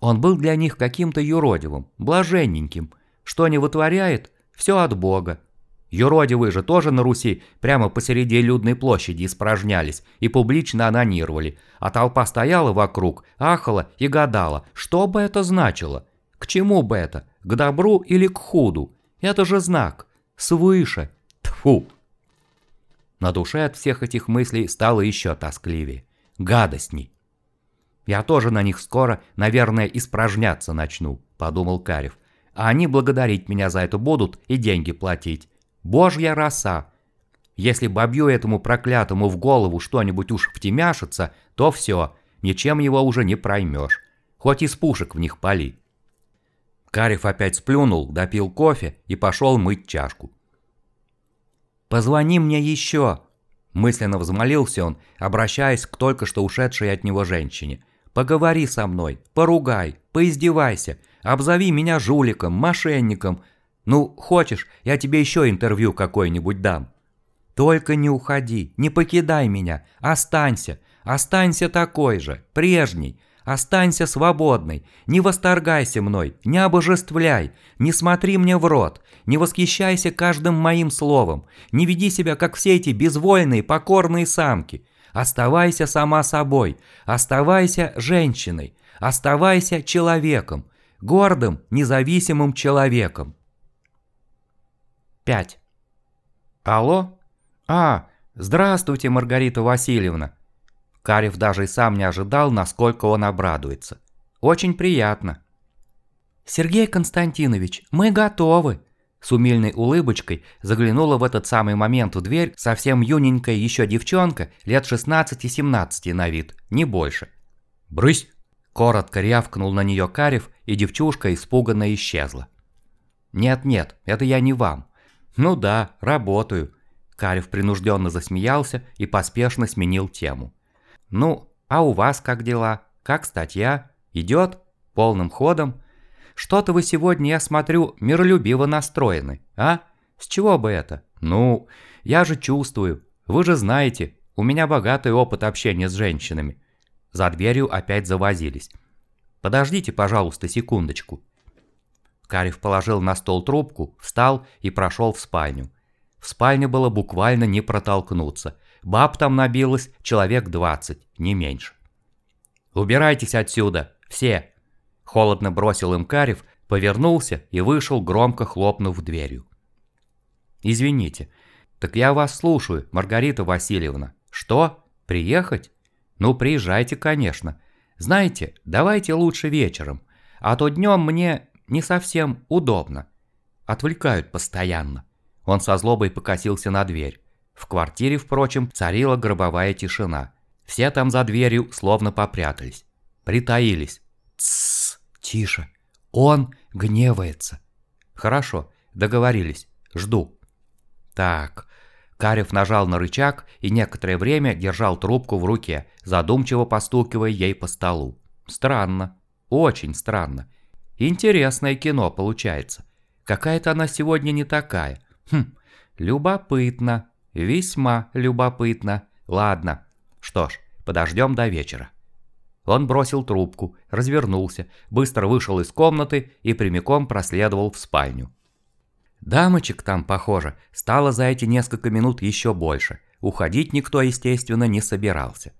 Он был для них каким-то юродивым, блаженненьким. Что не вытворяет, все от Бога. Юродивые же тоже на Руси прямо посреди людной площади испражнялись и публично анонировали, а толпа стояла вокруг, ахала и гадала, что бы это значило. К чему бы это? К добру или к худу? Это же знак. Свыше. Тфу. На душе от всех этих мыслей стало еще тоскливее. Гадостней. «Я тоже на них скоро, наверное, испражняться начну», – подумал Карев. «А они благодарить меня за это будут и деньги платить. Божья роса. Если бабью этому проклятому в голову что-нибудь уж втемяшится, то все, ничем его уже не проймешь. Хоть из пушек в них пали». Карев опять сплюнул, допил кофе и пошел мыть чашку. «Позвони мне еще!» Мысленно взмолился он, обращаясь к только что ушедшей от него женщине. «Поговори со мной, поругай, поиздевайся, обзови меня жуликом, мошенником. Ну, хочешь, я тебе еще интервью какое-нибудь дам. Только не уходи, не покидай меня, останься, останься такой же, прежний, Останься свободной, не восторгайся мной, не обожествляй, не смотри мне в рот, не восхищайся каждым моим словом, не веди себя, как все эти безвольные, покорные самки. Оставайся сама собой, оставайся женщиной, оставайся человеком, гордым, независимым человеком. 5. Алло? А, здравствуйте, Маргарита Васильевна. Карев даже и сам не ожидал, насколько он обрадуется. Очень приятно. «Сергей Константинович, мы готовы!» С умильной улыбочкой заглянула в этот самый момент в дверь совсем юненькая еще девчонка, лет 16-17 на вид, не больше. «Брысь!» – коротко рявкнул на нее Карев, и девчушка испуганно исчезла. «Нет-нет, это я не вам». «Ну да, работаю». Карев принужденно засмеялся и поспешно сменил тему. Ну, а у вас как дела? Как статья? Идет? Полным ходом? Что-то вы сегодня, я смотрю, миролюбиво настроены, а? С чего бы это? Ну, я же чувствую. Вы же знаете, у меня богатый опыт общения с женщинами. За дверью опять завозились. Подождите, пожалуйста, секундочку. Карев положил на стол трубку, встал и прошел в спальню. В спальне было буквально не протолкнуться – Баб там набилось человек 20, не меньше. «Убирайтесь отсюда, все!» Холодно бросил им Карев, повернулся и вышел, громко хлопнув дверью. «Извините, так я вас слушаю, Маргарита Васильевна. Что? Приехать? Ну, приезжайте, конечно. Знаете, давайте лучше вечером, а то днем мне не совсем удобно. Отвлекают постоянно». Он со злобой покосился на дверь. В квартире, впрочем, царила гробовая тишина. Все там за дверью словно попрятались. Притаились. Тссс, тише. Он гневается. Хорошо, договорились. Жду. Так. Карев нажал на рычаг и некоторое время держал трубку в руке, задумчиво постукивая ей по столу. Странно. Очень странно. Интересное кино получается. Какая-то она сегодня не такая. Хм, любопытно. Весьма любопытно. Ладно. Что ж, подождем до вечера. Он бросил трубку, развернулся, быстро вышел из комнаты и прямиком проследовал в спальню. Дамочек там, похоже, стало за эти несколько минут еще больше. Уходить никто, естественно, не собирался.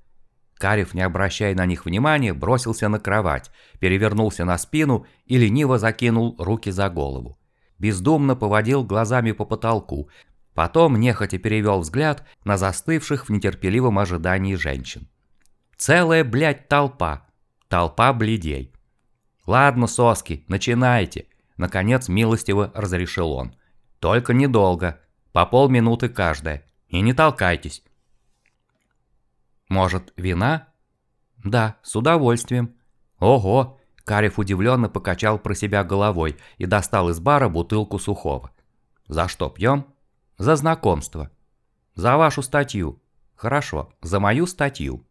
Карев, не обращая на них внимания, бросился на кровать, перевернулся на спину и лениво закинул руки за голову. Бездумно поводил глазами по потолку, Потом нехотя перевел взгляд на застывших в нетерпеливом ожидании женщин. Целая, блядь, толпа. Толпа бледей. «Ладно, соски, начинайте», – наконец милостиво разрешил он. «Только недолго. По полминуты каждая. И не толкайтесь». «Может, вина?» «Да, с удовольствием». «Ого!» – Карев удивленно покачал про себя головой и достал из бара бутылку сухого. «За что пьем?» За знакомство. За вашу статью. Хорошо, за мою статью.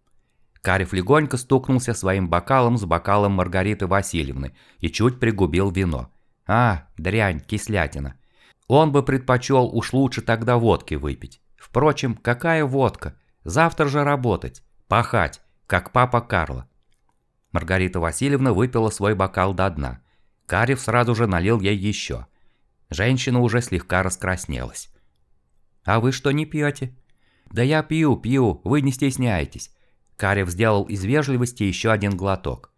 Карев легонько стукнулся своим бокалом с бокалом Маргариты Васильевны и чуть пригубил вино. А, дрянь, кислятина. Он бы предпочел уж лучше тогда водки выпить. Впрочем, какая водка? Завтра же работать, пахать, как папа Карла. Маргарита Васильевна выпила свой бокал до дна. Карев сразу же налил ей еще. Женщина уже слегка раскраснелась. «А вы что не пьете?» «Да я пью, пью, вы не стесняйтесь». Карев сделал из вежливости еще один глоток.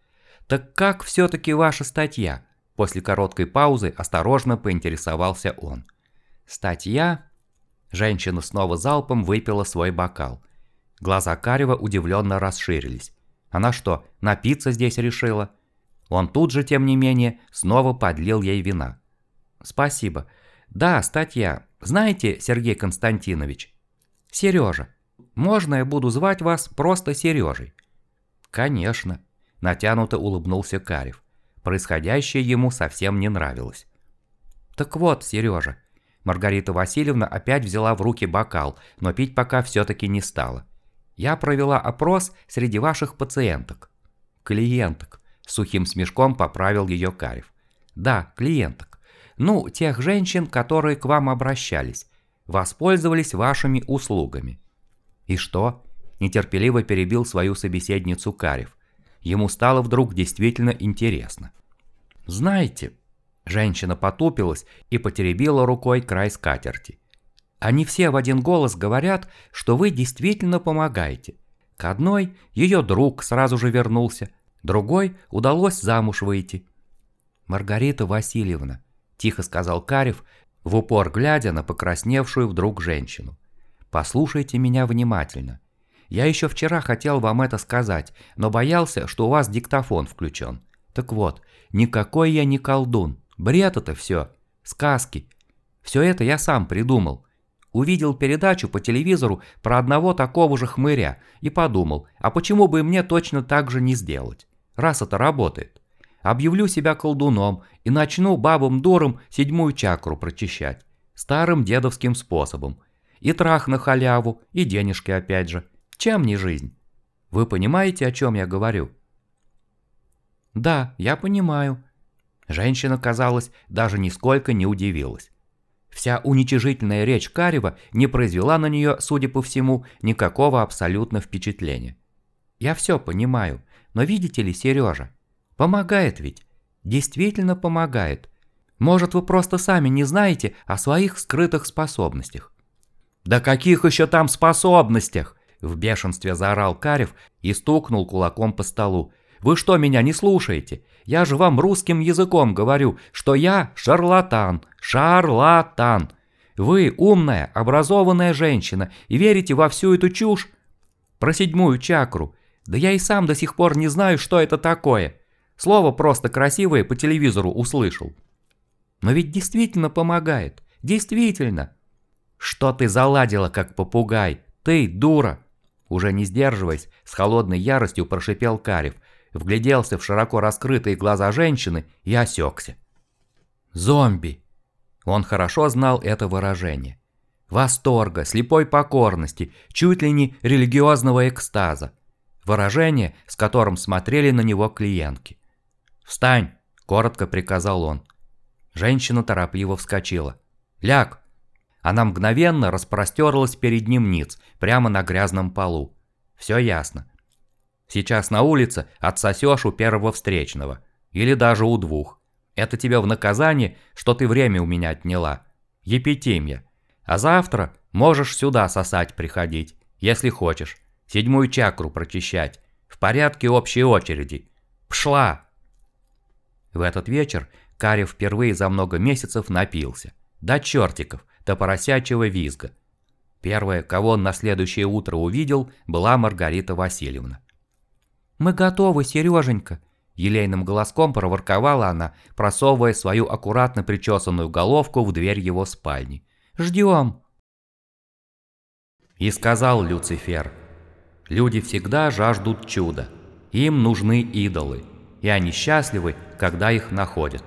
«Так как все-таки ваша статья?» После короткой паузы осторожно поинтересовался он. «Статья?» Женщина снова залпом выпила свой бокал. Глаза Карева удивленно расширились. Она что, напиться здесь решила? Он тут же, тем не менее, снова подлил ей вина. «Спасибо. Да, статья. Знаете, Сергей Константинович?» «Сережа. Можно я буду звать вас просто Сережей?» «Конечно», – натянуто улыбнулся Карев. Происходящее ему совсем не нравилось. «Так вот, Сережа». Маргарита Васильевна опять взяла в руки бокал, но пить пока все-таки не стала. «Я провела опрос среди ваших пациенток». «Клиенток», – сухим смешком поправил ее Карев. «Да, клиенток. Ну, тех женщин, которые к вам обращались, воспользовались вашими услугами». «И что?» – нетерпеливо перебил свою собеседницу Карев. Ему стало вдруг действительно интересно. «Знаете...» Женщина потупилась и потеребила рукой край скатерти. «Они все в один голос говорят, что вы действительно помогаете. К одной ее друг сразу же вернулся, другой удалось замуж выйти». «Маргарита Васильевна», – тихо сказал Карев, в упор глядя на покрасневшую вдруг женщину. «Послушайте меня внимательно. Я еще вчера хотел вам это сказать, но боялся, что у вас диктофон включен. Так вот, никакой я не колдун. Бред это все. Сказки. Все это я сам придумал. Увидел передачу по телевизору про одного такого же хмыря и подумал, а почему бы мне точно так же не сделать, раз это работает. Объявлю себя колдуном и начну бабам-дурам седьмую чакру прочищать. Старым дедовским способом. И трах на халяву, и денежки опять же. Чем не жизнь? Вы понимаете, о чем я говорю? Да, я понимаю. Женщина, казалось, даже нисколько не удивилась. Вся уничижительная речь Карева не произвела на нее, судя по всему, никакого абсолютно впечатления. «Я все понимаю, но видите ли, Сережа, помогает ведь, действительно помогает. Может, вы просто сами не знаете о своих скрытых способностях». «Да каких еще там способностях?» В бешенстве заорал Карев и стукнул кулаком по столу. «Вы что, меня не слушаете? Я же вам русским языком говорю, что я шарлатан, шарлатан. Вы умная, образованная женщина и верите во всю эту чушь? Про седьмую чакру. Да я и сам до сих пор не знаю, что это такое. Слово просто красивое по телевизору услышал. Но ведь действительно помогает. Действительно. Что ты заладила, как попугай? Ты, дура. Уже не сдерживаясь, с холодной яростью прошипел Карев, вгляделся в широко раскрытые глаза женщины и осекся. «Зомби!» Он хорошо знал это выражение. Восторга, слепой покорности, чуть ли не религиозного экстаза. Выражение, с которым смотрели на него клиентки. «Встань!» – коротко приказал он. Женщина торопливо вскочила. «Ляг!» Она мгновенно распростерлась перед ним ниц, прямо на грязном полу. Все ясно. Сейчас на улице отсосешь у первого встречного. Или даже у двух. Это тебе в наказание, что ты время у меня отняла. Епитимия. А завтра можешь сюда сосать приходить, если хочешь. Седьмую чакру прочищать. В порядке общей очереди. Пшла! В этот вечер Карев впервые за много месяцев напился. До чертиков до поросячьего визга. Первая, кого он на следующее утро увидел, была Маргарита Васильевна. «Мы готовы, Сереженька!» Елейным голоском проворковала она, просовывая свою аккуратно причесанную головку в дверь его спальни. «Ждем!» И сказал Люцифер, «Люди всегда жаждут чуда, им нужны идолы, и они счастливы, когда их находят».